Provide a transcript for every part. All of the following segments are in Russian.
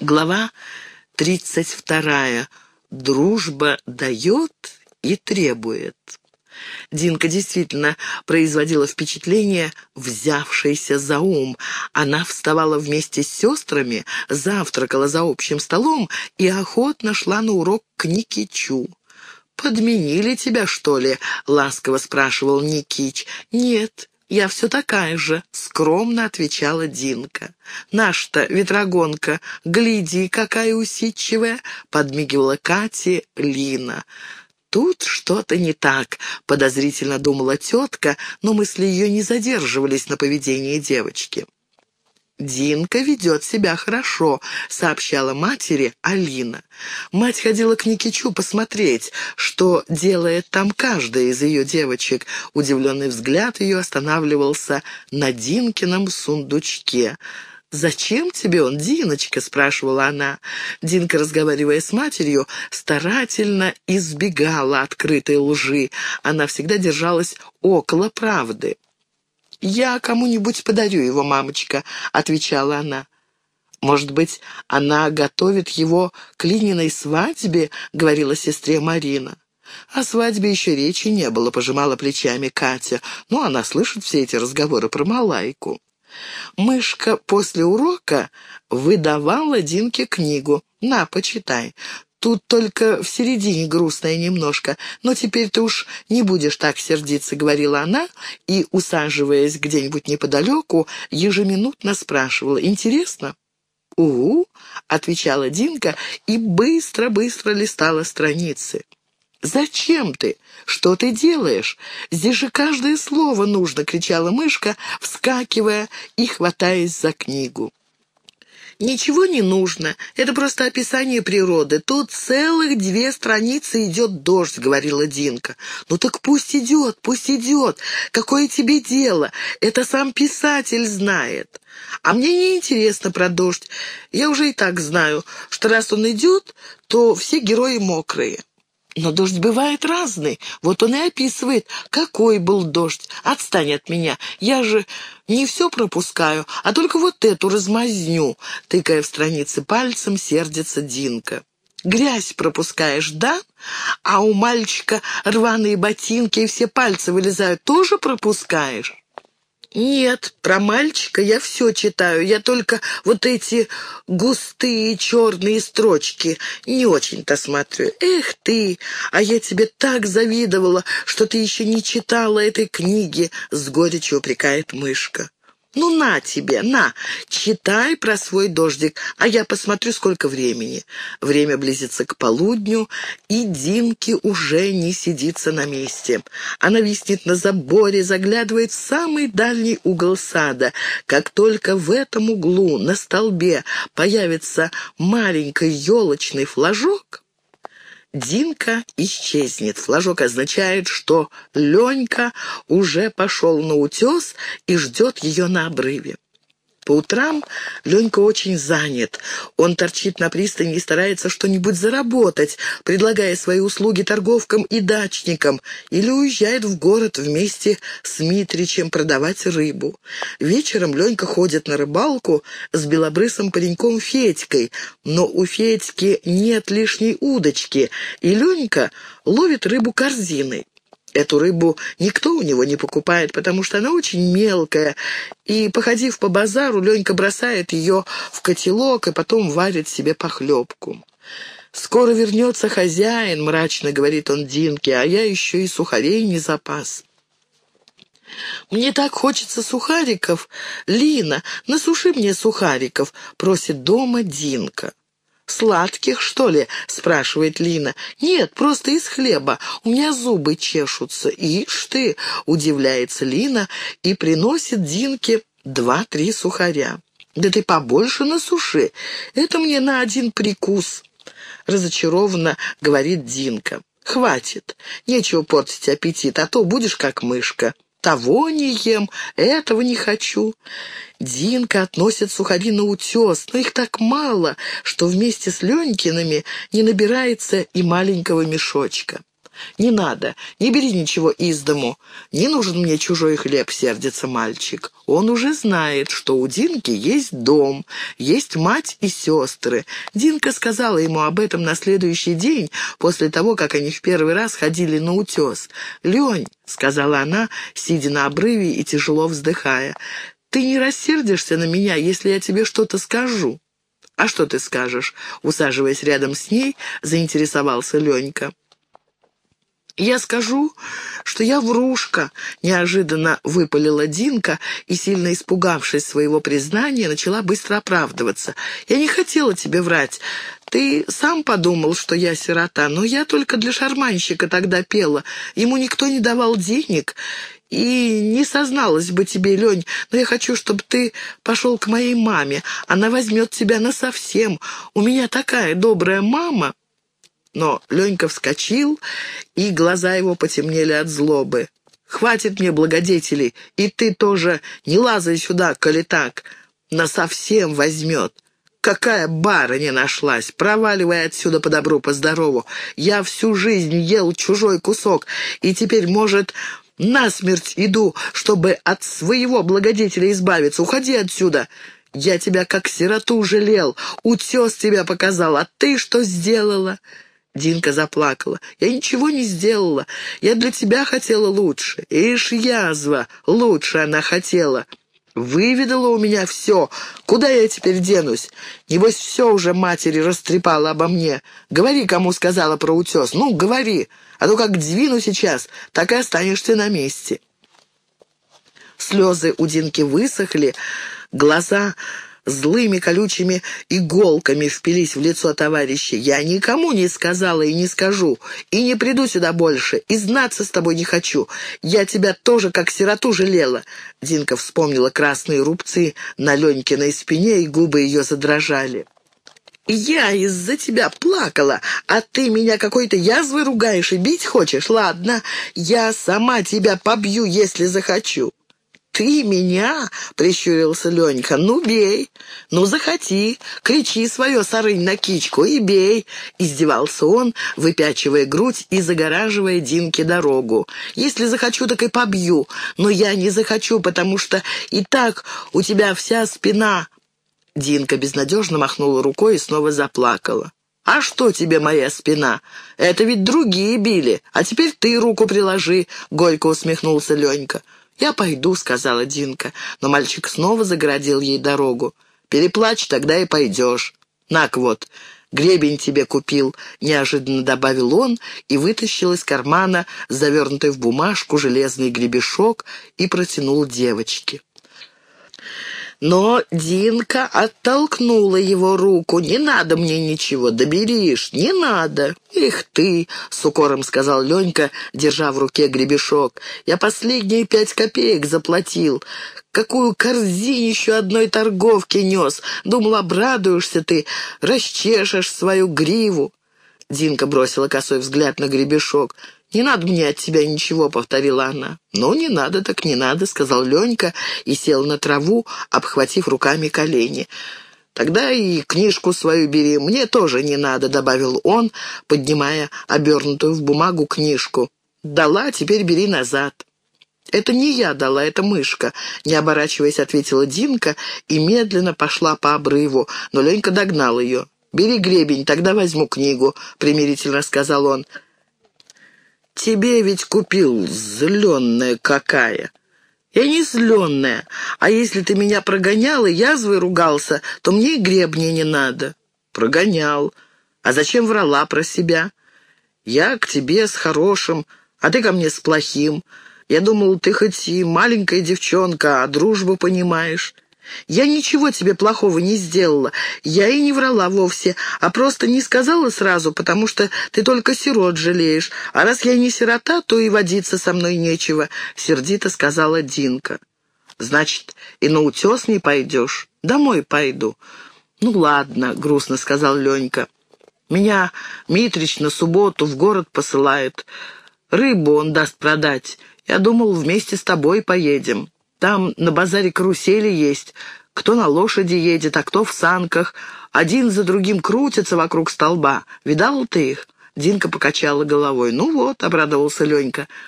Глава 32. Дружба дает и требует. Динка действительно производила впечатление взявшейся за ум. Она вставала вместе с сестрами, завтракала за общим столом и охотно шла на урок к Никичу. «Подменили тебя, что ли?» — ласково спрашивал Никич. «Нет, «Я все такая же», — скромно отвечала Динка. «Наш-то ветрогонка, гляди, какая усидчивая», — подмигивала Кате Лина. «Тут что-то не так», — подозрительно думала тетка, но мысли ее не задерживались на поведении девочки. «Динка ведет себя хорошо», — сообщала матери Алина. Мать ходила к Никичу посмотреть, что делает там каждая из ее девочек. Удивленный взгляд ее останавливался на Динкином сундучке. «Зачем тебе он, Диночка?» — спрашивала она. Динка, разговаривая с матерью, старательно избегала открытой лжи. Она всегда держалась около правды. «Я кому-нибудь подарю его, мамочка», — отвечала она. «Может быть, она готовит его к Лининой свадьбе?» — говорила сестре Марина. О свадьбе еще речи не было, пожимала плечами Катя. Ну, она слышит все эти разговоры про Малайку. Мышка после урока выдавала Динке книгу. «На, почитай. Тут только в середине грустная немножко, но теперь ты уж не будешь так сердиться», — говорила она, и, усаживаясь где-нибудь неподалеку, ежеминутно спрашивала. «Интересно?» «Угу», — отвечала Динка и быстро-быстро листала страницы. «Зачем ты? Что ты делаешь? Здесь же каждое слово нужно!» — кричала мышка, вскакивая и хватаясь за книгу. «Ничего не нужно. Это просто описание природы. Тут целых две страницы идет дождь», — говорила Динка. «Ну так пусть идет, пусть идет. Какое тебе дело? Это сам писатель знает. А мне не интересно про дождь. Я уже и так знаю, что раз он идет, то все герои мокрые». Но дождь бывает разный. Вот он и описывает, какой был дождь. Отстань от меня. Я же не все пропускаю, а только вот эту размазню. Тыкая в страницы пальцем, сердится Динка. Грязь пропускаешь, да? А у мальчика рваные ботинки и все пальцы вылезают, тоже пропускаешь? «Нет, про мальчика я все читаю, я только вот эти густые черные строчки не очень-то смотрю. Эх ты, а я тебе так завидовала, что ты еще не читала этой книги», — с горечью упрекает мышка. «Ну, на тебе, на, читай про свой дождик, а я посмотрю, сколько времени». Время близится к полудню, и Динки уже не сидится на месте. Она виснет на заборе, заглядывает в самый дальний угол сада. Как только в этом углу на столбе появится маленький елочный флажок, Динка исчезнет. Флажок означает, что Ленька уже пошел на утес и ждет ее на обрыве. По утрам Ленька очень занят. Он торчит на пристани и старается что-нибудь заработать, предлагая свои услуги торговкам и дачникам, или уезжает в город вместе с Митричем продавать рыбу. Вечером Ленька ходит на рыбалку с белобрысым пареньком Федькой, но у Федьки нет лишней удочки, и Ленька ловит рыбу корзиной. Эту рыбу никто у него не покупает, потому что она очень мелкая, и, походив по базару, Ленька бросает ее в котелок и потом варит себе похлебку. «Скоро вернется хозяин», — мрачно говорит он Динке, «а я еще и сухарей не запас». «Мне так хочется сухариков. Лина, насуши мне сухариков», — просит дома Динка. «Сладких, что ли?» — спрашивает Лина. «Нет, просто из хлеба. У меня зубы чешутся». «Ишь ты!» — удивляется Лина и приносит Динке два-три сухаря. «Да ты побольше насуши. Это мне на один прикус». Разочарованно говорит Динка. «Хватит. Нечего портить аппетит, а то будешь как мышка». Того не ем, этого не хочу. Динка относит сухари на утес, но их так мало, что вместе с Ленькиными не набирается и маленького мешочка. «Не надо, не бери ничего из дому. Не нужен мне чужой хлеб», — сердится мальчик. Он уже знает, что у Динки есть дом, есть мать и сестры. Динка сказала ему об этом на следующий день, после того, как они в первый раз ходили на утес. «Лень», — сказала она, сидя на обрыве и тяжело вздыхая, — «ты не рассердишься на меня, если я тебе что-то скажу?» «А что ты скажешь?» — усаживаясь рядом с ней, заинтересовался Ленька. «Я скажу, что я врушка», — неожиданно выпалила Динка и, сильно испугавшись своего признания, начала быстро оправдываться. «Я не хотела тебе врать. Ты сам подумал, что я сирота, но я только для шарманщика тогда пела. Ему никто не давал денег, и не созналась бы тебе, Лень, но я хочу, чтобы ты пошел к моей маме. Она возьмет тебя насовсем. У меня такая добрая мама». Но Ленька вскочил, и глаза его потемнели от злобы. «Хватит мне благодетелей, и ты тоже не лазай сюда, коли так. Насовсем возьмет». Какая барыня нашлась! Проваливай отсюда по добру, по здорову. Я всю жизнь ел чужой кусок, и теперь, может, Насмерть иду, чтобы от своего благодетеля избавиться. Уходи отсюда. Я тебя как сироту жалел, утес тебя показал, а ты что сделала?» Динка заплакала. «Я ничего не сделала. Я для тебя хотела лучше. Ишь, язва, лучше она хотела. Выведала у меня все. Куда я теперь денусь? Небось, все уже матери растрепала обо мне. Говори, кому сказала про утес. Ну, говори. А то как двину сейчас, так и останешься на месте». Слезы у Динки высохли, глаза злыми колючими иголками впились в лицо товарища. «Я никому не сказала и не скажу, и не приду сюда больше, и знаться с тобой не хочу. Я тебя тоже как сироту жалела». Динка вспомнила красные рубцы на Ленькиной спине, и губы ее задрожали. «Я из-за тебя плакала, а ты меня какой-то язвой ругаешь и бить хочешь? Ладно, я сама тебя побью, если захочу». «Ты меня?» — прищурился Ленька. «Ну, бей! Ну, захоти! Кричи свое, сарынь, на кичку и бей!» — издевался он, выпячивая грудь и загораживая Динке дорогу. «Если захочу, так и побью, но я не захочу, потому что и так у тебя вся спина Динка безнадежно махнула рукой и снова заплакала. «А что тебе моя спина? Это ведь другие били, а теперь ты руку приложи», — горько усмехнулся Ленька. «Я пойду», — сказала Динка, но мальчик снова загородил ей дорогу. «Переплачь, тогда и пойдешь. Нак вот, гребень тебе купил», — неожиданно добавил он и вытащил из кармана завернутый в бумажку железный гребешок и протянул девочке. Но Динка оттолкнула его руку. «Не надо мне ничего, доберишь, не надо». «Эх ты!» — с укором сказал Ленька, держа в руке гребешок. «Я последние пять копеек заплатил. Какую корзинищу одной торговки нес! Думал, обрадуешься ты, расчешешь свою гриву». Динка бросила косой взгляд на гребешок. «Не надо мне от тебя ничего», — повторила она. «Ну, не надо, так не надо», — сказал Ленька и сел на траву, обхватив руками колени. «Тогда и книжку свою бери, мне тоже не надо», — добавил он, поднимая обернутую в бумагу книжку. «Дала, теперь бери назад». «Это не я дала, это мышка», — не оборачиваясь, ответила Динка и медленно пошла по обрыву, но Ленька догнал ее. «Бери гребень, тогда возьму книгу», — примирительно сказал он. Тебе ведь купил зеленая какая. Я не зеленая, а если ты меня прогонял и язвой ругался, то мне и гребня не надо. Прогонял. А зачем врала про себя? Я к тебе с хорошим, а ты ко мне с плохим. Я думал, ты хоть и маленькая девчонка, а дружбу понимаешь. Я ничего тебе плохого не сделала. Я и не врала вовсе, а просто не сказала сразу, потому что ты только сирот жалеешь. А раз я не сирота, то и водиться со мной нечего», — сердито сказала Динка. «Значит, и на утес не пойдешь? Домой пойду». «Ну ладно», — грустно сказал Ленька. «Меня Митрич на субботу в город посылает. Рыбу он даст продать. Я думал, вместе с тобой поедем». Там на базаре карусели есть. Кто на лошади едет, а кто в санках. Один за другим крутятся вокруг столба. Видал ты их? Динка покачала головой. «Ну вот», — обрадовался Ленька, —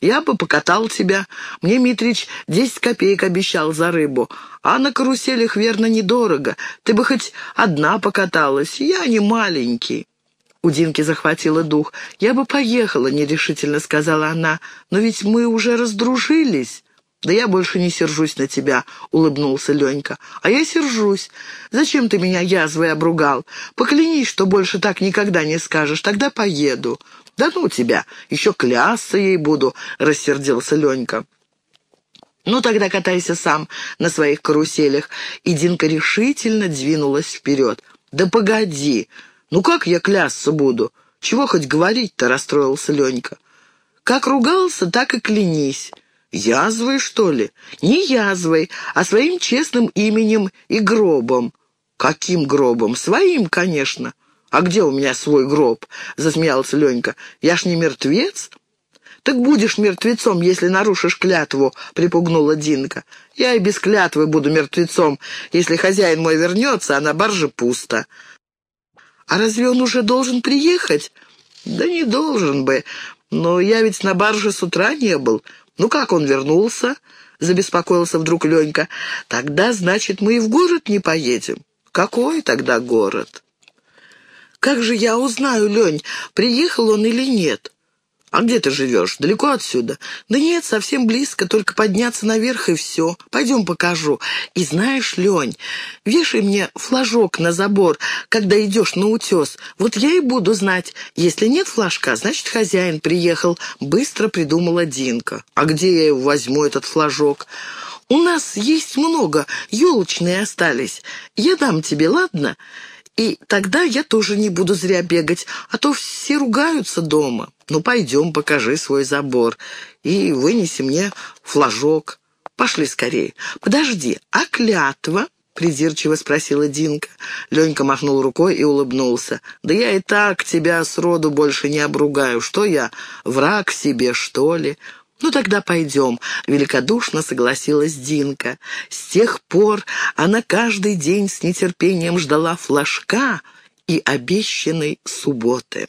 я бы покатал тебя. Мне Митрич десять копеек обещал за рыбу. А на каруселях, верно, недорого. Ты бы хоть одна покаталась. Я не маленький». У Динки захватило дух. «Я бы поехала», — нерешительно сказала она. «Но ведь мы уже раздружились». «Да я больше не сержусь на тебя», — улыбнулся Ленька. «А я сержусь. Зачем ты меня язвой обругал? Поклянись, что больше так никогда не скажешь, тогда поеду». «Да ну тебя, еще клясться ей буду», — рассердился Ленька. «Ну, тогда катайся сам на своих каруселях». И Динка решительно двинулась вперед. «Да погоди! Ну как я клясться буду? Чего хоть говорить-то?» — расстроился Ленька. «Как ругался, так и клянись». «Язвой, что ли?» «Не язвой, а своим честным именем и гробом». «Каким гробом? Своим, конечно». «А где у меня свой гроб?» — засмеялся Ленька. «Я ж не мертвец?» «Так будешь мертвецом, если нарушишь клятву», — припугнула Динка. «Я и без клятвы буду мертвецом, если хозяин мой вернется, а на барже пусто». «А разве он уже должен приехать?» «Да не должен бы. Но я ведь на барже с утра не был. Ну как он вернулся?» — забеспокоился вдруг Ленька. «Тогда, значит, мы и в город не поедем». «Какой тогда город?» Как же я узнаю, Лень, приехал он или нет? А где ты живешь? Далеко отсюда? Да нет, совсем близко, только подняться наверх и все. Пойдем покажу. И знаешь, Лень, вешай мне флажок на забор, когда идешь на утес. Вот я и буду знать. Если нет флажка, значит, хозяин приехал. Быстро придумала Динка. А где я его возьму, этот флажок? У нас есть много, елочные остались. Я дам тебе, ладно?» И тогда я тоже не буду зря бегать, а то все ругаются дома. Ну, пойдем, покажи свой забор и вынеси мне флажок. Пошли скорее. Подожди, а клятва?» — придирчиво спросила Динка. Ленька махнул рукой и улыбнулся. «Да я и так тебя сроду больше не обругаю. Что я, враг себе, что ли?» «Ну тогда пойдем», — великодушно согласилась Динка. С тех пор она каждый день с нетерпением ждала флажка и обещанной субботы.